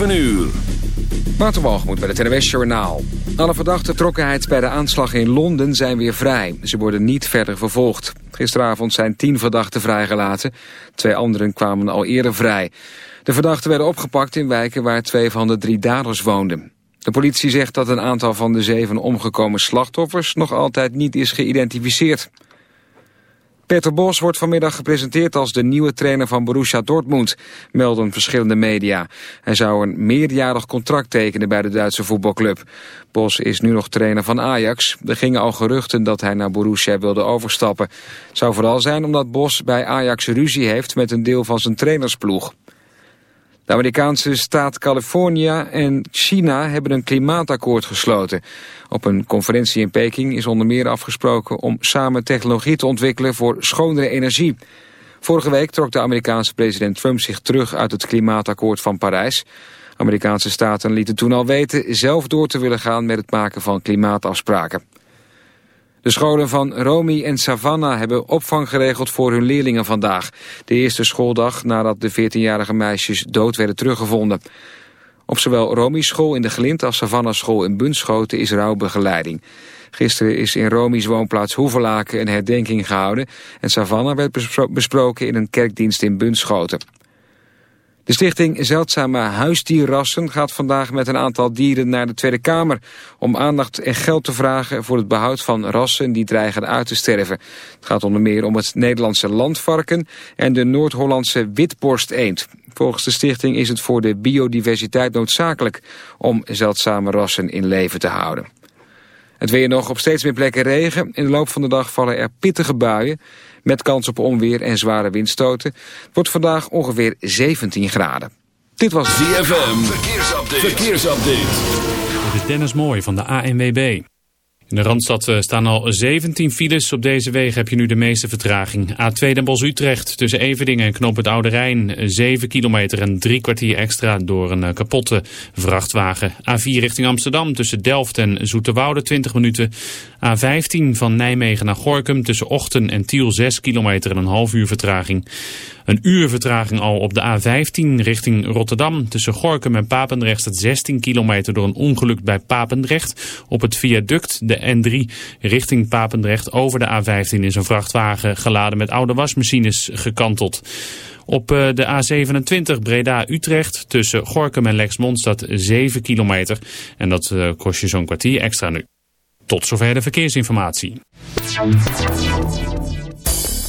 7 uur. Bij het NWS Journaal. Alle verdachte trokkenheid bij de aanslag in Londen zijn weer vrij. Ze worden niet verder vervolgd. Gisteravond zijn tien verdachten vrijgelaten. Twee anderen kwamen al eerder vrij. De verdachten werden opgepakt in wijken waar twee van de drie daders woonden. De politie zegt dat een aantal van de zeven omgekomen slachtoffers nog altijd niet is geïdentificeerd. Peter Bos wordt vanmiddag gepresenteerd als de nieuwe trainer van Borussia Dortmund, melden verschillende media. Hij zou een meerjarig contract tekenen bij de Duitse voetbalclub. Bos is nu nog trainer van Ajax. Er gingen al geruchten dat hij naar Borussia wilde overstappen. Het zou vooral zijn omdat Bos bij Ajax ruzie heeft met een deel van zijn trainersploeg. De Amerikaanse staat Californië en China hebben een klimaatakkoord gesloten. Op een conferentie in Peking is onder meer afgesproken om samen technologie te ontwikkelen voor schonere energie. Vorige week trok de Amerikaanse president Trump zich terug uit het klimaatakkoord van Parijs. Amerikaanse staten lieten toen al weten zelf door te willen gaan met het maken van klimaatafspraken. De scholen van Romy en Savannah hebben opvang geregeld voor hun leerlingen vandaag. De eerste schooldag nadat de 14-jarige meisjes dood werden teruggevonden. Op zowel Romy's school in de Glint als Savannah school in Bunschoten is rouwbegeleiding. Gisteren is in Romy's woonplaats Hoevelaken een herdenking gehouden... en Savannah werd besproken in een kerkdienst in Bunschoten. De stichting Zeldzame Huisdierrassen gaat vandaag met een aantal dieren naar de Tweede Kamer... om aandacht en geld te vragen voor het behoud van rassen die dreigen uit te sterven. Het gaat onder meer om het Nederlandse landvarken en de Noord-Hollandse witborsteend. Volgens de stichting is het voor de biodiversiteit noodzakelijk om zeldzame rassen in leven te houden. Het weer nog op steeds meer plekken regen. In de loop van de dag vallen er pittige buien met kans op onweer en zware windstoten. Het wordt vandaag ongeveer 17 graden. Dit was ZFM. Verkeersupdate. Verkeersupdate. Dit is Dennis Mooij van de ANWB. In de Randstad eh, staan al 17 files. Op deze wegen heb je nu de meeste vertraging. A2 Den Bosch-Utrecht tussen Evedingen en Knoop het Oude Rijn. 7 kilometer en drie kwartier extra door een eh, kapotte vrachtwagen. A4 richting Amsterdam tussen Delft en Zoeterwoude 20 minuten. A15 van Nijmegen naar Gorkum tussen Ochten en Tiel 6 kilometer en een half uur vertraging. Een uur vertraging al op de A15 richting Rotterdam. Tussen Gorkum en Papendrecht staat 16 kilometer door een ongeluk bij Papendrecht. Op het viaduct de N3 richting Papendrecht over de A15 is een vrachtwagen geladen met oude wasmachines gekanteld. Op eh, de A27 Breda-Utrecht tussen Gorkum en Lexmond staat 7 kilometer. En dat eh, kost je zo'n kwartier extra nu. Tot zover de verkeersinformatie.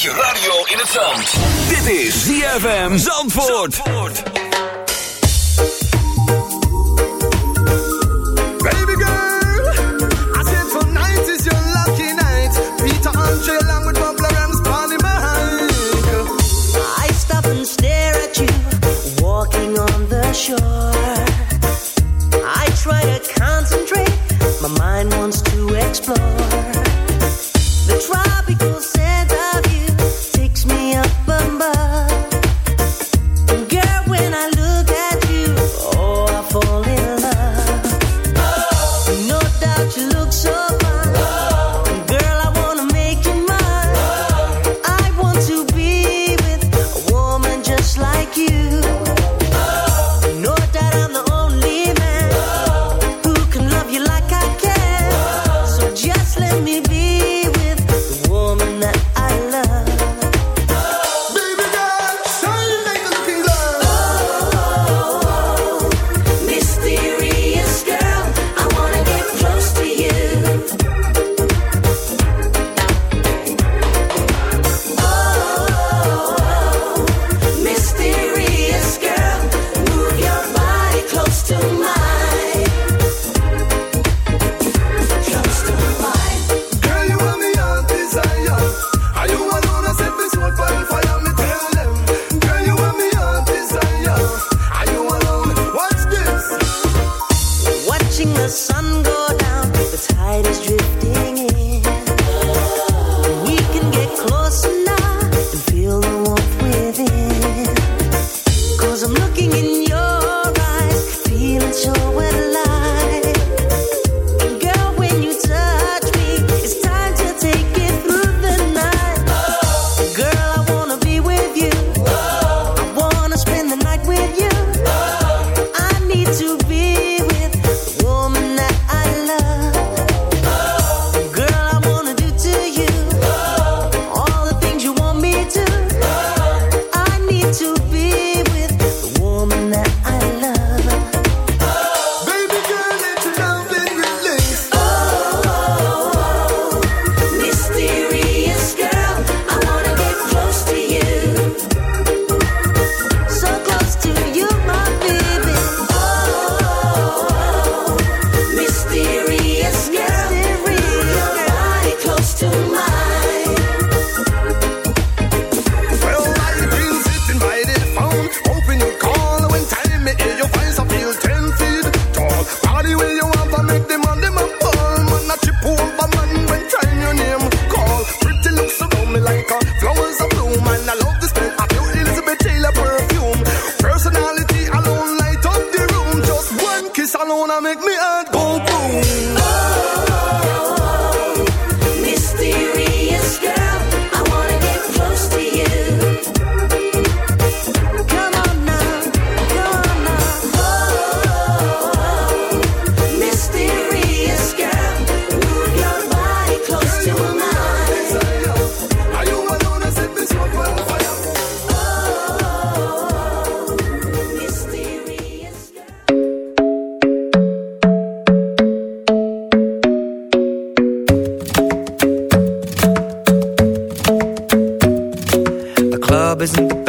Zet je radio in het zand. Dit is ZFM Zandvoort. Zandvoort. Baby girl, I said tonight is your lucky night. Peter Andre along with Bob I stop and stare at you, walking on the shore. I try to concentrate, my mind wants to explore.